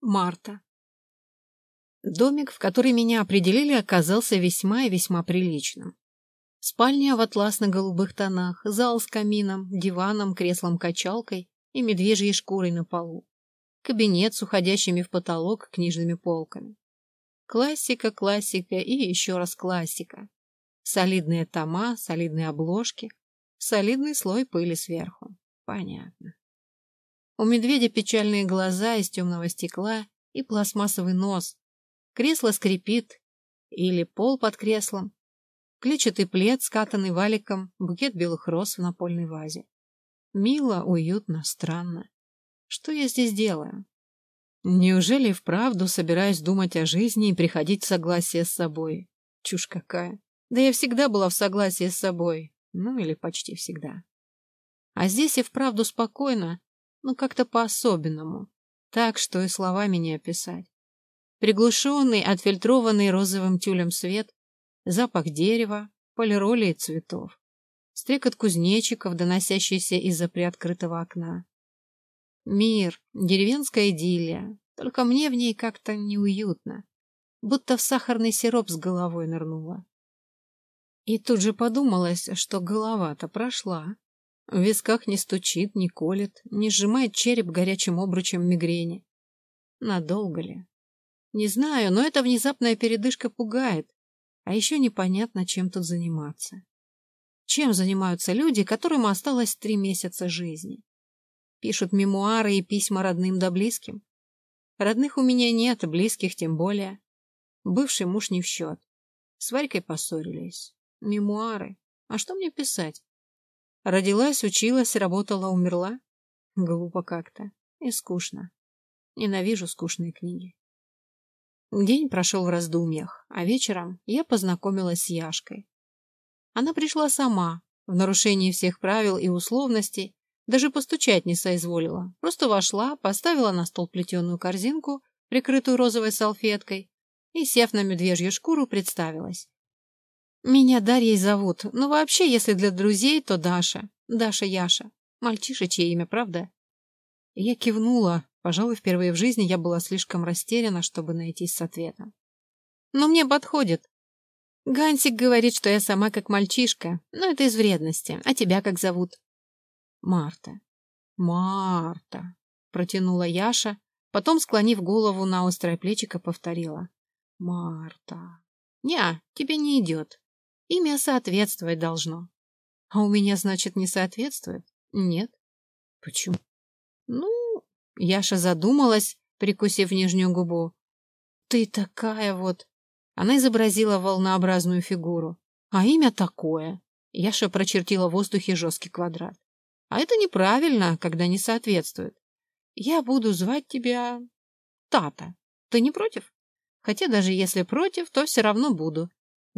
Марта. Домик, в который меня определили, оказался весьма и весьма приличным. Спальня в атласно-голубых тонах, зал с камином, диваном, креслом-качалкой и медвежьей шкурой на полу. Кабинет с уходящими в потолок книжными полками. Классика, классика и еще раз классика. Солидные тома, солидные обложки, солидный слой пыли сверху. Понятно. У медведя печальные глаза из темного стекла и пластмассовый нос. Кресло скрипит, или пол под креслом. Клетчатый плед, скатанный валиком, букет белых роз в напольной вазе. Мило, уютно, странно. Что я здесь делаю? Неужели вправду собираюсь думать о жизни и приходить в согласие с собой? Чушь какая. Да я всегда была в согласии с собой. Ну, или почти всегда. А здесь и вправду спокойно, ну как-то по-особенному, так, что и словами не описать. Приглушенный, отфильтрованный розовым тюлем свет, запах дерева, полироли и цветов, стрекот кузнечиков, доносящийся из-за приоткрытого окна. Мир, деревенская идиллия, только мне в ней как-то неуютно, будто в сахарный сироп с головой нырнула. И тут же подумалось, что голова-то прошла. В висках не стучит, не колет, не сжимает череп горячим обручем мигрени. Надолго ли? Не знаю, но эта внезапная передышка пугает. А еще непонятно, чем тут заниматься. Чем занимаются люди, которым осталось три месяца жизни? Пишут мемуары и письма родным да близким. Родных у меня нет, близких тем более. Бывший муж не в счет. С Варькой поссорились. Мемуары. А что мне писать? Родилась, училась, работала, умерла? Глупо как-то. И скучно. Ненавижу скучные книги. День прошел в раздумьях, а вечером я познакомилась с Яшкой. Она пришла сама, в нарушении всех правил и условностей, даже постучать не соизволила. Просто вошла, поставила на стол плетеную корзинку, прикрытую розовой салфеткой, и, сев на медвежью шкуру, представилась. Меня Дарьей зовут, но вообще, если для друзей, то Даша. Даша Яша. Мальчишечье имя, правда? Я кивнула. Пожалуй, впервые в жизни я была слишком растеряна, чтобы найтись с ответом. Но мне подходит. Гансик говорит, что я сама как мальчишка, но это из вредности. А тебя как зовут? Марта. Марта, протянула Яша, потом, склонив голову на острое плечико, повторила. Марта. Не, тебе не идет. Имя соответствовать должно. А у меня, значит, не соответствует? Нет. Почему? Ну, Яша задумалась, прикусив нижнюю губу. Ты такая вот. Она изобразила волнообразную фигуру. А имя такое. Яша прочертила в воздухе жесткий квадрат. А это неправильно, когда не соответствует. Я буду звать тебя Тата. Ты не против? Хотя даже если против, то все равно буду.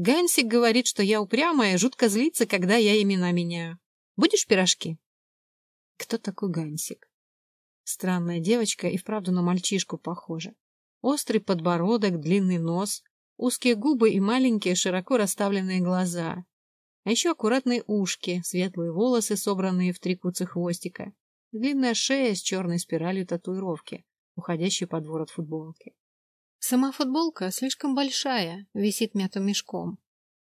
Гансик говорит, что я упрямая жутко злится, когда я имена меняю. Будешь пирожки? Кто такой Гансик? Странная девочка и вправду на мальчишку похожа. Острый подбородок, длинный нос, узкие губы и маленькие широко расставленные глаза. А еще аккуратные ушки, светлые волосы, собранные в три куцы хвостика, длинная шея с черной спиралью татуировки, уходящей под ворот футболки. Сама футболка слишком большая, висит мятым мешком,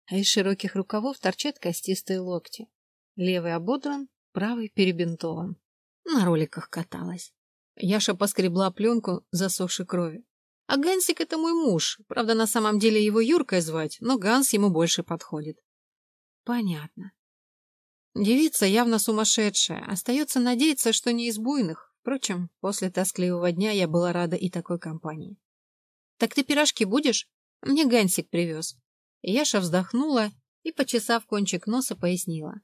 а из широких рукавов торчат костистые локти. Левый ободран, правый перебинтован. На роликах каталась. Яша поскребла пленку засохшей крови. А Гансик — это мой муж. Правда, на самом деле его Юркой звать, но Ганс ему больше подходит. Понятно. Девица явно сумасшедшая. Остается надеяться, что не из буйных. Впрочем, после тоскливого дня я была рада и такой компании. «Так ты пирожки будешь? Мне Гансик привез». Яша вздохнула и, почесав кончик носа, пояснила.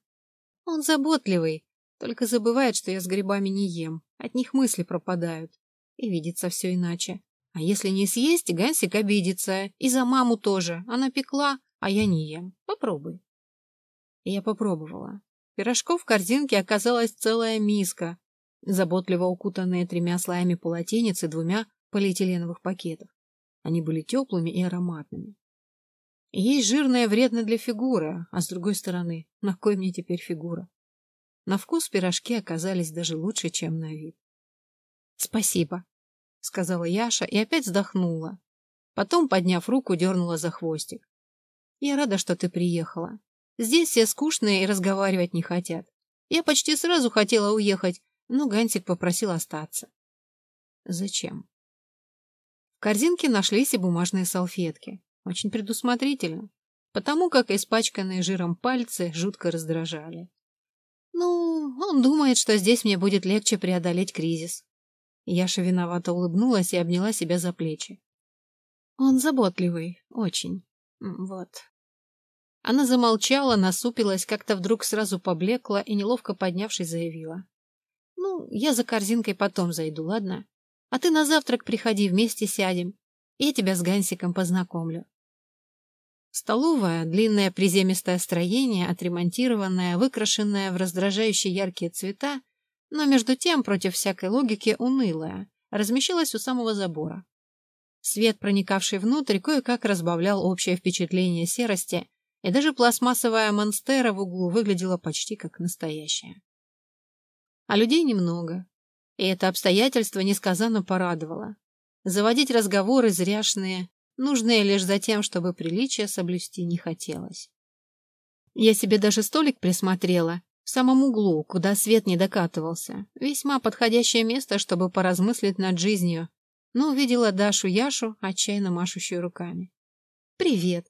«Он заботливый, только забывает, что я с грибами не ем. От них мысли пропадают. И видится все иначе. А если не съесть, Гансик обидится. И за маму тоже. Она пекла, а я не ем. Попробуй». Я попробовала. Пирожков в корзинке оказалась целая миска, заботливо укутанная тремя слоями полотенец и двумя полиэтиленовых пакетов. Они были теплыми и ароматными. Есть жирная вредно для фигуры, а с другой стороны, на кой мне теперь фигура? На вкус пирожки оказались даже лучше, чем на вид. Спасибо. сказала Яша и опять вздохнула. Потом, подняв руку, дернула за хвостик. Я рада, что ты приехала. Здесь все скучные и разговаривать не хотят. Я почти сразу хотела уехать, но Гансик попросил остаться. Зачем? В корзинке нашлись и бумажные салфетки. Очень предусмотрительно, потому как испачканные жиром пальцы жутко раздражали. Ну, он думает, что здесь мне будет легче преодолеть кризис. Яша виновато улыбнулась и обняла себя за плечи. Он заботливый, очень. Вот. Она замолчала, насупилась, как-то вдруг сразу поблекла и, неловко поднявшись, заявила. «Ну, я за корзинкой потом зайду, ладно? А ты на завтрак приходи, вместе сядем. Я тебя с Гансиком познакомлю». Столовая, длинное приземистое строение, отремонтированное, выкрашенное в раздражающие яркие цвета, но между тем, против всякой логики, унылое, размещалась у самого забора. Свет, проникавший внутрь, кое-как разбавлял общее впечатление серости и даже пластмассовая монстера в углу выглядела почти как настоящая. А людей немного, и это обстоятельство несказанно порадовало. Заводить разговоры зряшные, нужные лишь за тем, чтобы приличие соблюсти не хотелось. Я себе даже столик присмотрела, в самом углу, куда свет не докатывался. Весьма подходящее место, чтобы поразмыслить над жизнью, но увидела Дашу Яшу, отчаянно машущую руками. «Привет!»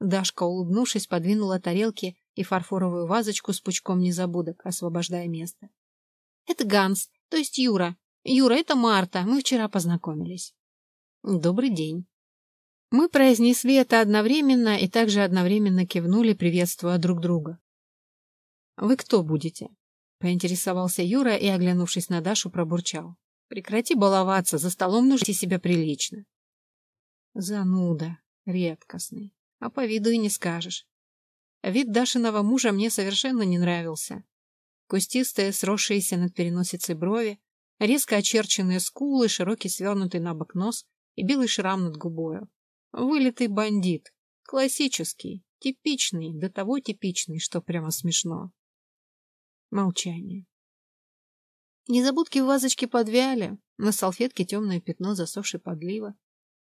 Дашка, улыбнувшись, подвинула тарелки и фарфоровую вазочку с пучком незабудок, освобождая место. «Это Ганс, то есть Юра. Юра, это Марта. Мы вчера познакомились». «Добрый день». Мы произнесли это одновременно и также одновременно кивнули, приветствуя друг друга. «Вы кто будете?» — поинтересовался Юра и, оглянувшись на Дашу, пробурчал. «Прекрати баловаться, за столом нужно себя прилично». Зануда, редкостный а по виду и не скажешь. Вид Дашиного мужа мне совершенно не нравился. Кустистые, сросшиеся над переносицей брови, резко очерченные скулы, широкий свернутый на бок нос и белый шрам над губою. Вылитый бандит. Классический, типичный, до того типичный, что прямо смешно. Молчание. Незабудки в вазочке подвяли, на салфетке темное пятно засохшей подливы.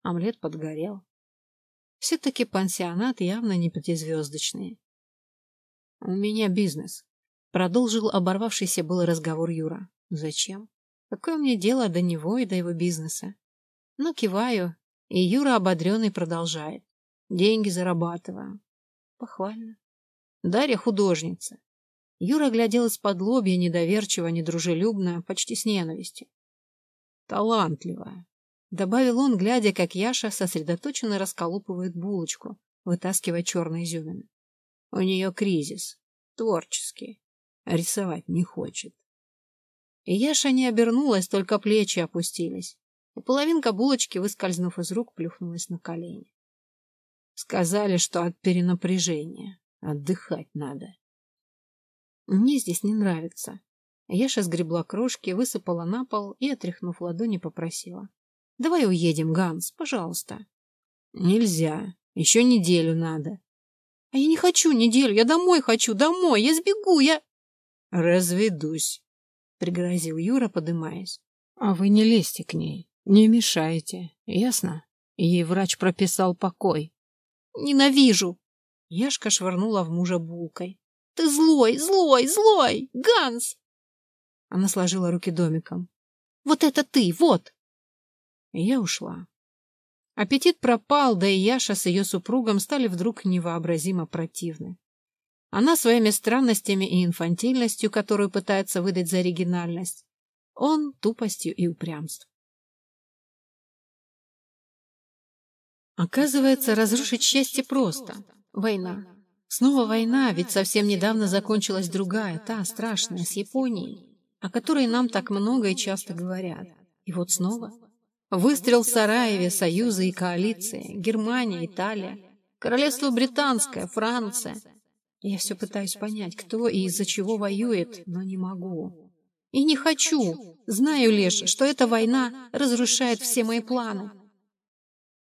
Омлет подгорел. Все-таки пансионат явно не пятизвездочный. «У меня бизнес», — продолжил оборвавшийся был разговор Юра. «Зачем? Какое мне дело до него и до его бизнеса?» Но киваю, и Юра ободренный продолжает. «Деньги зарабатываю». Похвально. Дарья художница. Юра глядел из-под лобья недоверчиво, недружелюбно, почти с ненавистью. Талантливая. Добавил он, глядя, как Яша сосредоточенно расколупывает булочку, вытаскивая черные изюмины. У нее кризис. Творческий. Рисовать не хочет. И Яша не обернулась, только плечи опустились. И половинка булочки, выскользнув из рук, плюхнулась на колени. Сказали, что от перенапряжения. Отдыхать надо. Мне здесь не нравится. Яша сгребла крошки, высыпала на пол и, отряхнув ладони, попросила. Давай уедем, Ганс, пожалуйста. Нельзя. Еще неделю надо. А я не хочу неделю. Я домой хочу, домой. Я сбегу, я... Разведусь, пригрозил Юра, подымаясь. А вы не лезьте к ней. Не мешайте. Ясно? Ей врач прописал покой. Ненавижу. Яшка швырнула в мужа булкой. Ты злой, злой, злой! Ганс! Она сложила руки домиком. Вот это ты, вот! я ушла. Аппетит пропал, да и Яша с ее супругом стали вдруг невообразимо противны. Она своими странностями и инфантильностью, которую пытается выдать за оригинальность, он тупостью и упрямством. Оказывается, разрушить счастье просто. Война. Снова война, ведь совсем недавно закончилась другая, та страшная, с Японией, о которой нам так много и часто говорят. И вот снова Выстрел в Сараеве, союзы и коалиции, Германия, Италия, Королевство Британское, Франция. Я все пытаюсь понять, кто и из-за чего воюет, но не могу. И не хочу. Знаю лишь, что эта война разрушает все мои планы.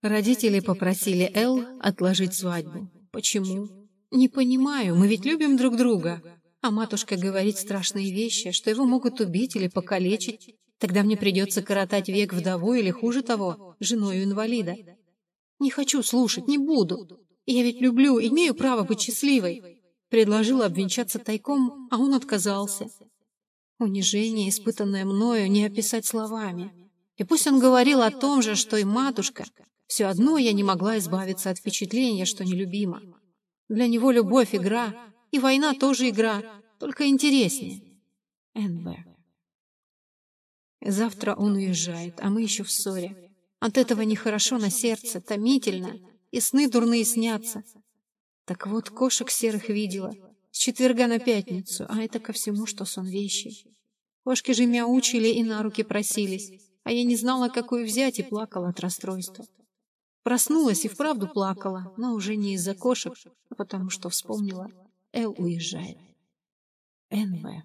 Родители попросили Эл отложить свадьбу. Почему? Не понимаю, мы ведь любим друг друга. А матушка говорит страшные вещи, что его могут убить или покалечить, Тогда мне придется коротать век вдовой или, хуже того, женой инвалида. Не хочу слушать, не буду. Я ведь люблю, имею право быть счастливой. Предложила обвенчаться тайком, а он отказался. Унижение, испытанное мною, не описать словами. И пусть он говорил о том же, что и матушка, все одно я не могла избавиться от впечатления, что нелюбима. Для него любовь — игра, и война тоже игра, только интереснее. НБ. Завтра он уезжает, а мы еще в ссоре. От этого нехорошо на сердце, томительно, и сны дурные снятся. Так вот, кошек серых видела с четверга на пятницу, а это ко всему, что сон вещий. Кошки же мяучили и на руки просились, а я не знала, какую взять, и плакала от расстройства. Проснулась и вправду плакала, но уже не из-за кошек, а потому что вспомнила, Эл уезжает. НВ.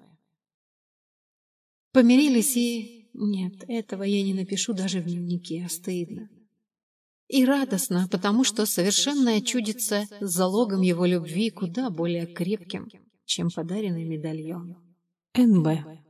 Помирились и... Нет, этого я не напишу даже в дневнике, а стыдно. И радостно, потому что совершенное чудится залогом его любви куда более крепким, чем подаренный медальон. НБ.